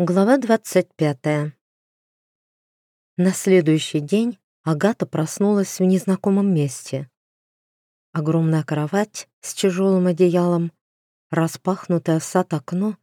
Глава 25. На следующий день Агата проснулась в незнакомом месте. Огромная кровать с тяжелым одеялом, распахнутое в сад окно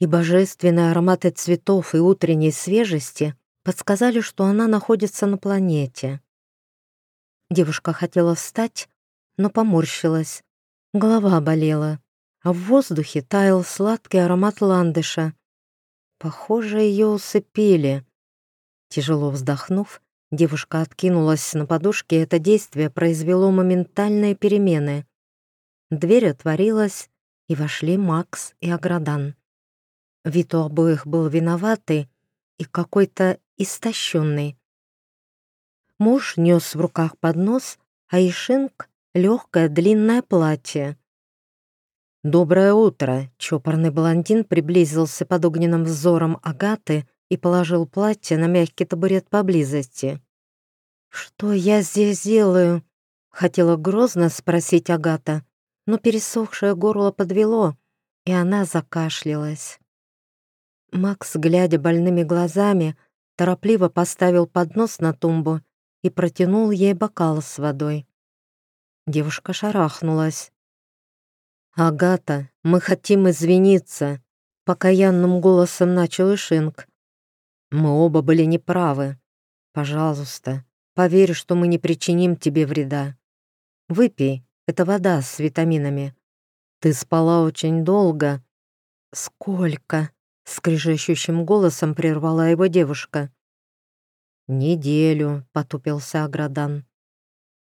и божественные ароматы цветов и утренней свежести подсказали, что она находится на планете. Девушка хотела встать, но поморщилась. Голова болела, а в воздухе таял сладкий аромат ландыша — Похоже, ее усыпили. Тяжело вздохнув, девушка откинулась на подушке, и это действие произвело моментальные перемены. Дверь отворилась, и вошли Макс и Аградан. Вид у обоих был виноватый и какой-то истощенный. Муж нес в руках поднос, а Ишинг — легкое длинное платье. «Доброе утро!» — чопорный блондин приблизился под огненным взором Агаты и положил платье на мягкий табурет поблизости. «Что я здесь делаю?» — хотела грозно спросить Агата, но пересохшее горло подвело, и она закашлялась. Макс, глядя больными глазами, торопливо поставил поднос на тумбу и протянул ей бокал с водой. Девушка шарахнулась. «Агата, мы хотим извиниться», — покаянным голосом начал Ишинг. «Мы оба были неправы. Пожалуйста, поверь, что мы не причиним тебе вреда. Выпей, это вода с витаминами. Ты спала очень долго». «Сколько?» — скрижащущим голосом прервала его девушка. «Неделю», — потупился Аградан.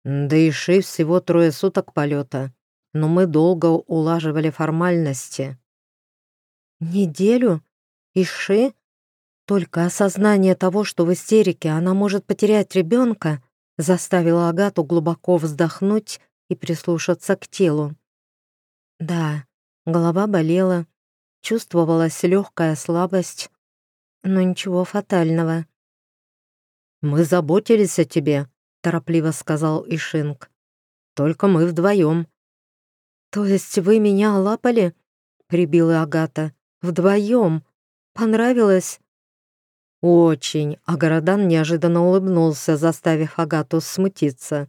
«Да и Ши всего трое суток полета но мы долго улаживали формальности. Неделю? Иши? Только осознание того, что в истерике она может потерять ребенка, заставило Агату глубоко вздохнуть и прислушаться к телу. Да, голова болела, чувствовалась легкая слабость, но ничего фатального. «Мы заботились о тебе», — торопливо сказал Ишинг. «Только мы вдвоем. «То есть вы меня лапали?» — прибила Агата. «Вдвоем? Понравилось?» «Очень», — а Городан неожиданно улыбнулся, заставив Агату смутиться.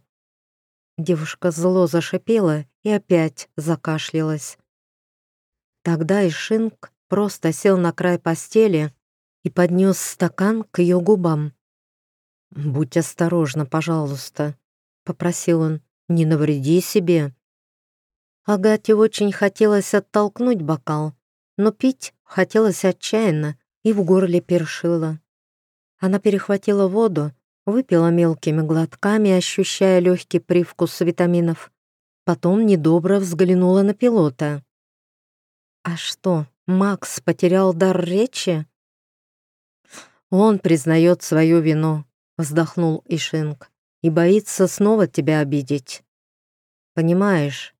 Девушка зло зашипела и опять закашлялась. Тогда Ишинг просто сел на край постели и поднес стакан к ее губам. «Будь осторожна, пожалуйста», — попросил он, — «не навреди себе». Агате очень хотелось оттолкнуть бокал, но пить хотелось отчаянно и в горле першило. Она перехватила воду, выпила мелкими глотками, ощущая легкий привкус витаминов. Потом недобро взглянула на пилота. «А что, Макс потерял дар речи?» «Он признает свою вину», — вздохнул Ишинг, «и боится снова тебя обидеть. Понимаешь,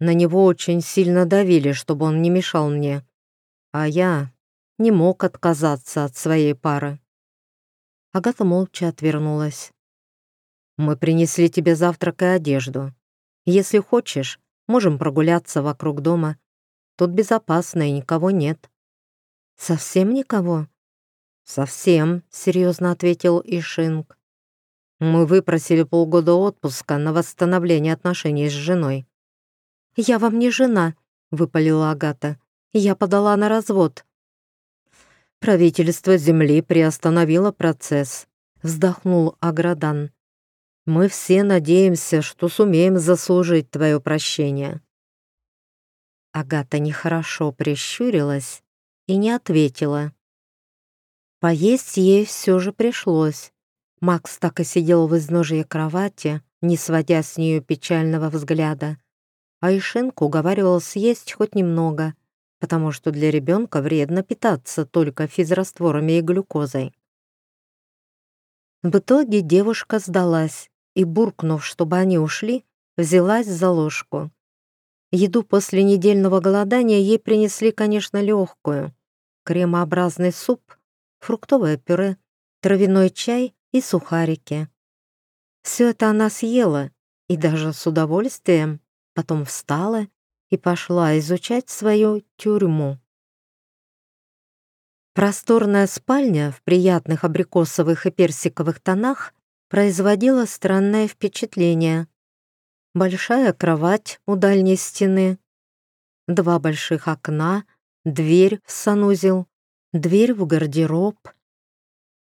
на него очень сильно давили, чтобы он не мешал мне. А я не мог отказаться от своей пары. Агата молча отвернулась. «Мы принесли тебе завтрак и одежду. Если хочешь, можем прогуляться вокруг дома. Тут безопасно и никого нет». «Совсем никого?» «Совсем», — серьезно ответил Ишинг. «Мы выпросили полгода отпуска на восстановление отношений с женой. «Я вам не жена», — выпалила Агата. «Я подала на развод». «Правительство Земли приостановило процесс», — вздохнул Аградан. «Мы все надеемся, что сумеем заслужить твое прощение». Агата нехорошо прищурилась и не ответила. Поесть ей все же пришлось. Макс так и сидел в изножье кровати, не сводя с нее печального взгляда а Ишенко уговаривал съесть хоть немного, потому что для ребенка вредно питаться только физрастворами и глюкозой. В итоге девушка сдалась и, буркнув, чтобы они ушли, взялась за ложку. Еду после недельного голодания ей принесли, конечно, легкую. Кремообразный суп, фруктовое пюре, травяной чай и сухарики. Все это она съела, и даже с удовольствием потом встала и пошла изучать свою тюрьму. Просторная спальня в приятных абрикосовых и персиковых тонах производила странное впечатление. Большая кровать у дальней стены, два больших окна, дверь в санузел, дверь в гардероб.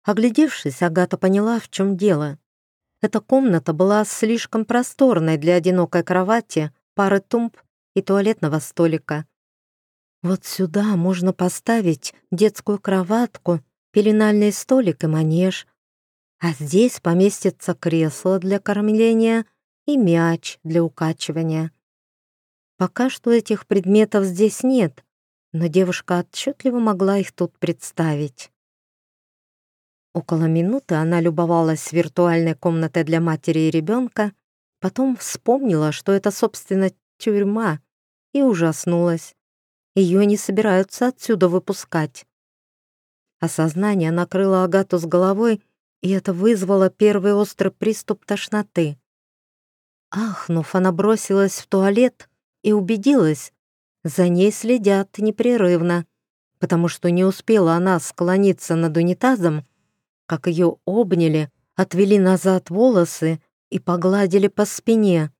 Оглядевшись, Агата поняла, в чем дело. Эта комната была слишком просторной для одинокой кровати, пары тумб и туалетного столика. Вот сюда можно поставить детскую кроватку, пеленальный столик и манеж, а здесь поместится кресло для кормления и мяч для укачивания. Пока что этих предметов здесь нет, но девушка отчетливо могла их тут представить. Около минуты она любовалась виртуальной комнатой для матери и ребенка, потом вспомнила, что это, собственно, тюрьма, и ужаснулась. Ее не собираются отсюда выпускать. Осознание накрыло Агату с головой, и это вызвало первый острый приступ тошноты. Ахнув, она бросилась в туалет и убедилась, за ней следят непрерывно, потому что не успела она склониться над унитазом, как ее обняли, отвели назад волосы и погладили по спине.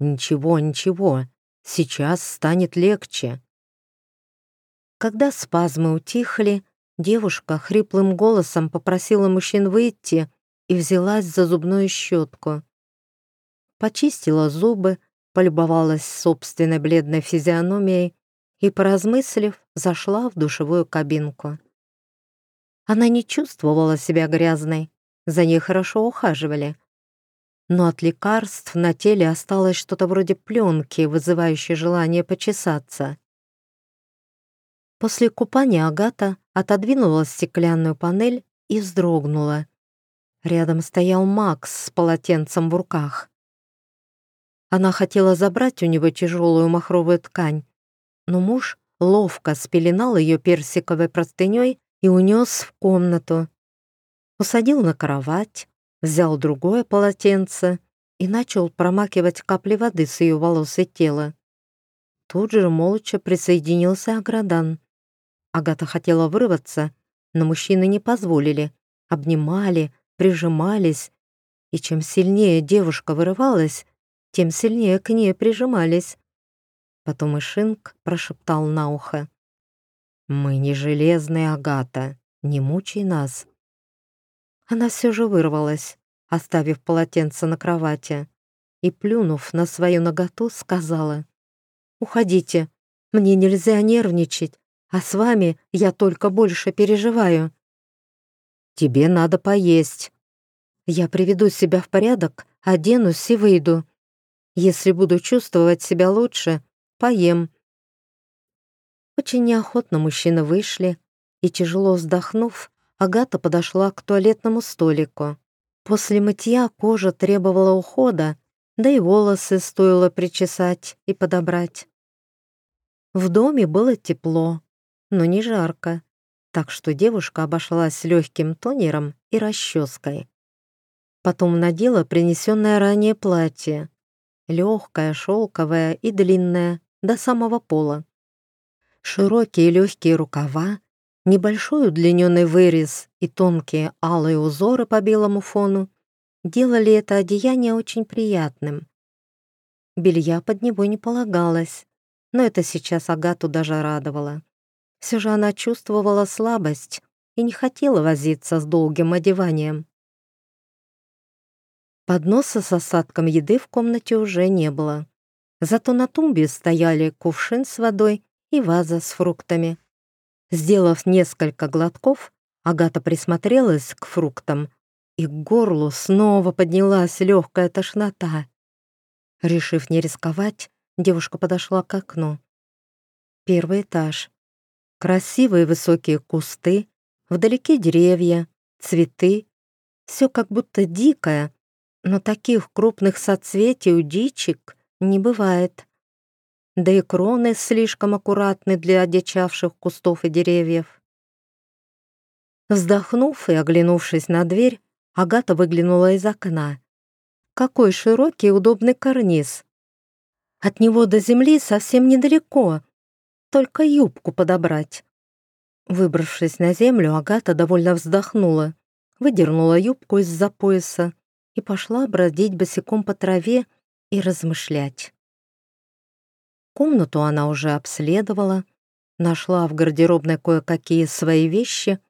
«Ничего, ничего, сейчас станет легче». Когда спазмы утихли, девушка хриплым голосом попросила мужчин выйти и взялась за зубную щетку. Почистила зубы, полюбовалась собственной бледной физиономией и, поразмыслив, зашла в душевую кабинку. Она не чувствовала себя грязной, за ней хорошо ухаживали. Но от лекарств на теле осталось что-то вроде пленки, вызывающей желание почесаться. После купания Агата отодвинула стеклянную панель и вздрогнула. Рядом стоял Макс с полотенцем в руках. Она хотела забрать у него тяжелую махровую ткань, но муж ловко спеленал ее персиковой простыней и унес в комнату. Усадил на кровать, взял другое полотенце и начал промакивать капли воды с ее волос и тела. Тут же молча присоединился Аградан. Агата хотела вырваться, но мужчины не позволили, обнимали, прижимались, и чем сильнее девушка вырывалась, тем сильнее к ней прижимались. Потом Ишинг прошептал на ухо. «Мы не железные, Агата, не мучай нас». Она все же вырвалась, оставив полотенце на кровати, и, плюнув на свою ноготу, сказала, «Уходите, мне нельзя нервничать, а с вами я только больше переживаю». «Тебе надо поесть». «Я приведу себя в порядок, оденусь и выйду. Если буду чувствовать себя лучше, поем». Очень неохотно мужчины вышли, и, тяжело вздохнув, Агата подошла к туалетному столику. После мытья кожа требовала ухода, да и волосы стоило причесать и подобрать. В доме было тепло, но не жарко, так что девушка обошлась легким тонером и расческой. Потом надела принесенное ранее платье легкая, шелковая и длинная, до самого пола. Широкие легкие рукава, небольшой удлиненный вырез и тонкие алые узоры по белому фону делали это одеяние очень приятным. Белья под него не полагалось, но это сейчас Агату даже радовало. Все же она чувствовала слабость и не хотела возиться с долгим одеванием. Подноса с осадком еды в комнате уже не было. Зато на тумбе стояли кувшин с водой и ваза с фруктами. Сделав несколько глотков, Агата присмотрелась к фруктам, и к горлу снова поднялась легкая тошнота. Решив не рисковать, девушка подошла к окну. Первый этаж. Красивые высокие кусты, вдалеке деревья, цветы. Все как будто дикое, но таких крупных соцветий у дичек не бывает. Да и кроны слишком аккуратны для одичавших кустов и деревьев. Вздохнув и оглянувшись на дверь, Агата выглянула из окна. Какой широкий и удобный карниз. От него до земли совсем недалеко, только юбку подобрать. Выбравшись на землю, Агата довольно вздохнула, выдернула юбку из-за пояса и пошла бродить босиком по траве и размышлять. Комнату она уже обследовала, нашла в гардеробной кое-какие свои вещи,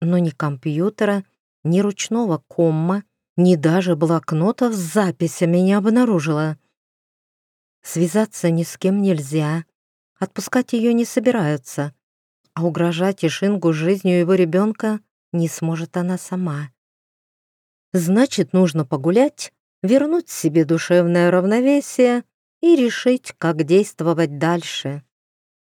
но ни компьютера, ни ручного комма, ни даже блокнотов с записями не обнаружила. Связаться ни с кем нельзя, отпускать ее не собираются, а угрожать Ишингу жизнью его ребенка не сможет она сама. Значит, нужно погулять, вернуть себе душевное равновесие и решить, как действовать дальше.